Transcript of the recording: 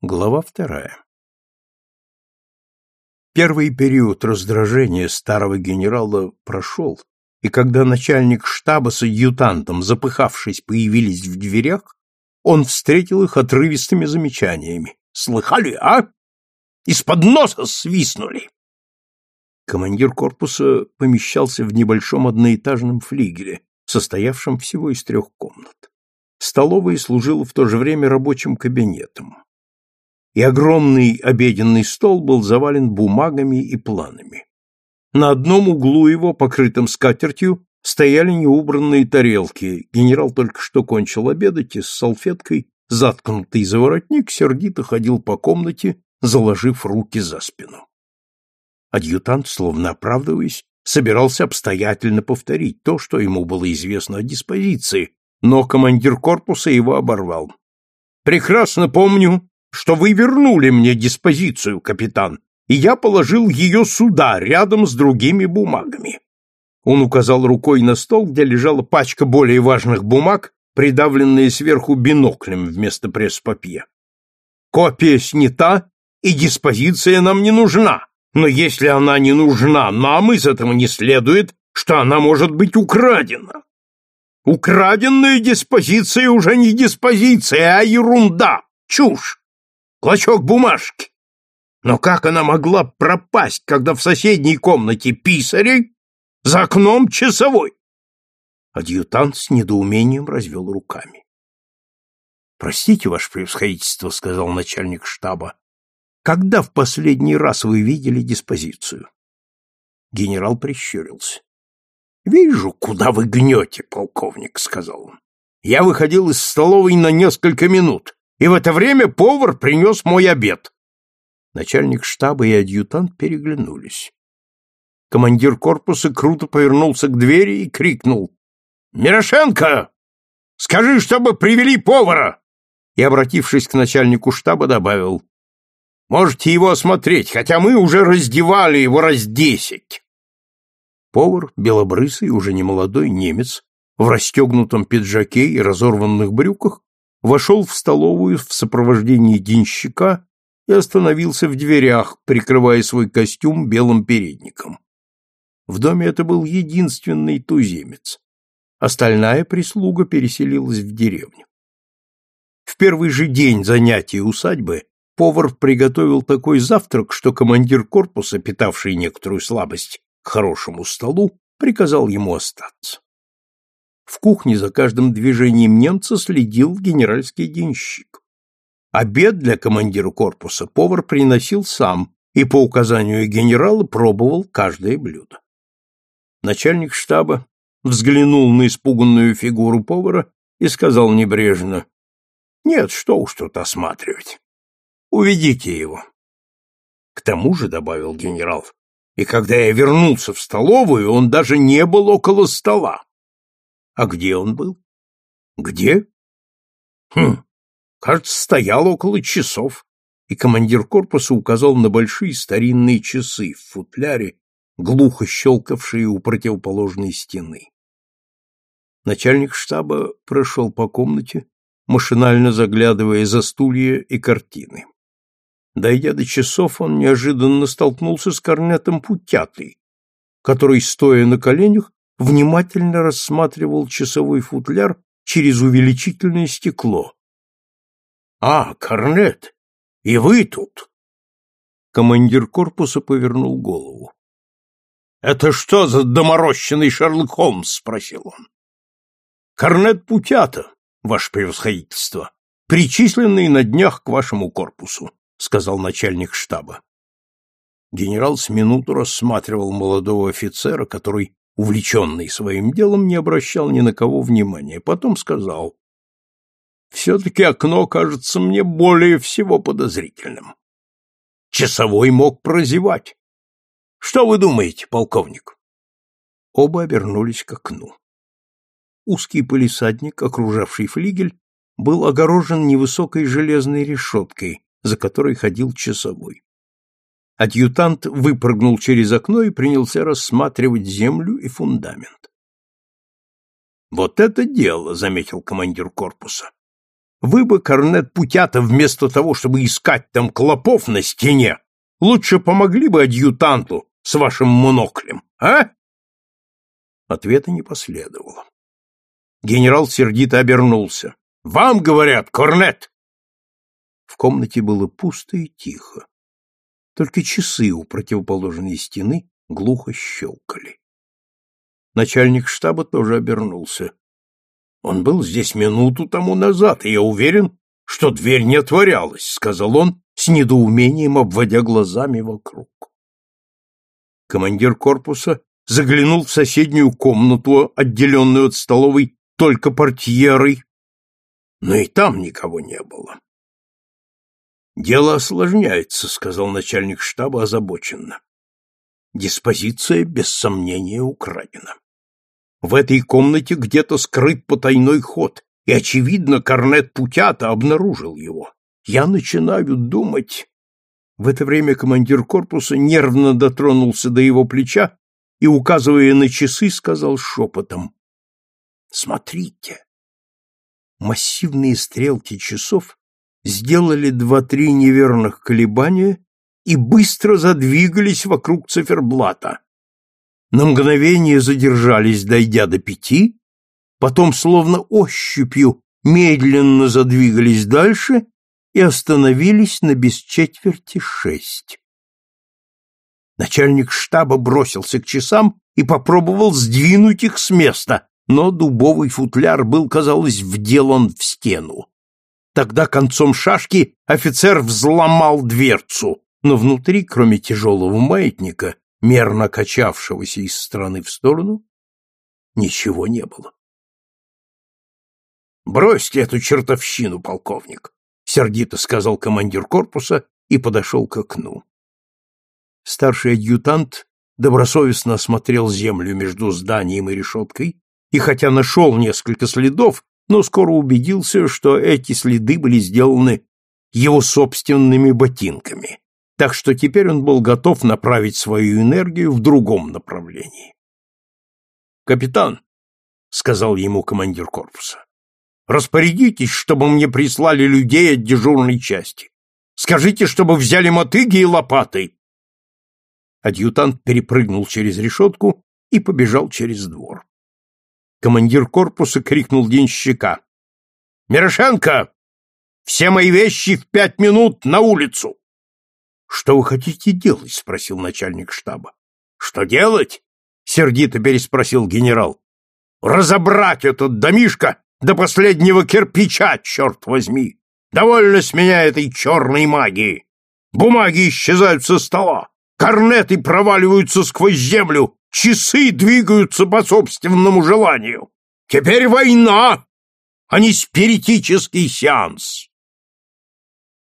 Глава вторая. Первый период раздражения старого генерала прошел, и когда начальник штаба с адъютантом, запыхавшись, появились в дверях, он встретил их отрывистыми замечаниями. «Слыхали, а? Из-под носа свистнули!» Командир корпуса помещался в небольшом одноэтажном флигеле, состоявшем всего из трех комнат. Столовая служила в то же время рабочим кабинетом и огромный обеденный стол был завален бумагами и планами. На одном углу его, покрытом скатертью, стояли неубранные тарелки. Генерал только что кончил обедать и с салфеткой, заткнутый за воротник, сердито ходил по комнате, заложив руки за спину. Адъютант, словно оправдываясь, собирался обстоятельно повторить то, что ему было известно о диспозиции, но командир корпуса его оборвал. «Прекрасно помню, что вы вернули мне диспозицию, капитан, и я положил ее сюда, рядом с другими бумагами. Он указал рукой на стол, где лежала пачка более важных бумаг, придавленная сверху биноклем вместо пресс-папье. Копия снята, и диспозиция нам не нужна. Но если она не нужна нам, из этого не следует, что она может быть украдена. Украденная диспозиция уже не диспозиция, а ерунда, чушь клочок бумажки. Но как она могла пропасть, когда в соседней комнате писарей, за окном часовой? Адъютант с недоумением развел руками. — Простите, ваше превосходительство, — сказал начальник штаба, — когда в последний раз вы видели диспозицию? Генерал прищурился. — Вижу, куда вы гнете, полковник, — сказал он. — Я выходил из столовой на несколько минут и в это время повар принес мой обед. Начальник штаба и адъютант переглянулись. Командир корпуса круто повернулся к двери и крикнул. «Мирошенко! Скажи, чтобы привели повара!» И, обратившись к начальнику штаба, добавил. «Можете его осмотреть, хотя мы уже раздевали его раз десять». Повар, белобрысый, уже немолодой немец, в расстегнутом пиджаке и разорванных брюках, вошел в столовую в сопровождении денщика и остановился в дверях, прикрывая свой костюм белым передником. В доме это был единственный туземец. Остальная прислуга переселилась в деревню. В первый же день занятий усадьбы повар приготовил такой завтрак, что командир корпуса, питавший некоторую слабость к хорошему столу, приказал ему остаться. В кухне за каждым движением немца следил генеральский денщик. Обед для командира корпуса повар приносил сам и по указанию генерала пробовал каждое блюдо. Начальник штаба взглянул на испуганную фигуру повара и сказал небрежно, «Нет, что уж тут осматривать. Уведите его». К тому же, — добавил генерал, — и когда я вернулся в столовую, он даже не был около стола. А где он был? Где? Хм, кажется, стоял около часов. И командир корпуса указал на большие старинные часы в футляре, глухо щелкавшие у противоположной стены. Начальник штаба прошел по комнате, машинально заглядывая за стулья и картины. Дойдя до часов, он неожиданно столкнулся с корнетом Путятой, который, стоя на коленях, внимательно рассматривал часовой футляр через увеличительное стекло. — А, Корнет, и вы тут? Командир корпуса повернул голову. — Это что за доморощенный Шерлок Холмс? — спросил он. — Корнет Путята, ваше превосходительство, причисленный на днях к вашему корпусу, — сказал начальник штаба. Генерал с минуту рассматривал молодого офицера, который увлеченный своим делом, не обращал ни на кого внимания. Потом сказал, «Все-таки окно кажется мне более всего подозрительным. Часовой мог прозевать. Что вы думаете, полковник?» Оба обернулись к окну. Узкий полисадник, окружавший флигель, был огорожен невысокой железной решеткой, за которой ходил часовой. Адъютант выпрыгнул через окно и принялся рассматривать землю и фундамент. «Вот это дело!» — заметил командир корпуса. вы бы, корнет Путята, вместо того, чтобы искать там клопов на стене, лучше помогли бы адъютанту с вашим моноклем, а? Ответа не последовало. Генерал сердито обернулся. «Вам говорят, корнет!» В комнате было пусто и тихо. Только часы у противоположной стены глухо щелкали. Начальник штаба тоже обернулся. Он был здесь минуту тому назад, и я уверен, что дверь не отворялась, сказал он, с недоумением обводя глазами вокруг. Командир корпуса заглянул в соседнюю комнату, отделенную от столовой только портьерой, но и там никого не было. «Дело осложняется», — сказал начальник штаба озабоченно. «Диспозиция, без сомнения, украдена. В этой комнате где-то скрыт потайной ход, и, очевидно, корнет Путята обнаружил его. Я начинаю думать...» В это время командир корпуса нервно дотронулся до его плеча и, указывая на часы, сказал шепотом. «Смотрите!» Массивные стрелки часов сделали два-три неверных колебания и быстро задвигались вокруг циферблата. На мгновение задержались, дойдя до пяти, потом, словно ощупью, медленно задвигались дальше и остановились на без четверти шесть. Начальник штаба бросился к часам и попробовал сдвинуть их с места, но дубовый футляр был, казалось, вделан в стену. Тогда концом шашки офицер взломал дверцу, но внутри, кроме тяжелого маятника, мерно качавшегося из стороны в сторону, ничего не было. «Бросьте эту чертовщину, полковник!» — сердито сказал командир корпуса и подошел к окну. Старший адъютант добросовестно осмотрел землю между зданием и решеткой и хотя нашел несколько следов, но скоро убедился, что эти следы были сделаны его собственными ботинками, так что теперь он был готов направить свою энергию в другом направлении. «Капитан», — сказал ему командир корпуса, — «распорядитесь, чтобы мне прислали людей от дежурной части. Скажите, чтобы взяли мотыги и лопаты». Адъютант перепрыгнул через решетку и побежал через двор командир корпуса крикнул денщика. «Мирошенко! Все мои вещи в пять минут на улицу!» «Что вы хотите делать?» — спросил начальник штаба. «Что делать?» — сердито переспросил генерал. «Разобрать этот домишко до последнего кирпича, черт возьми! Довольно с меня этой черной магии! Бумаги исчезают со стола, корнеты проваливаются сквозь землю, Часы двигаются по собственному желанию. Теперь война, а не спиритический сеанс.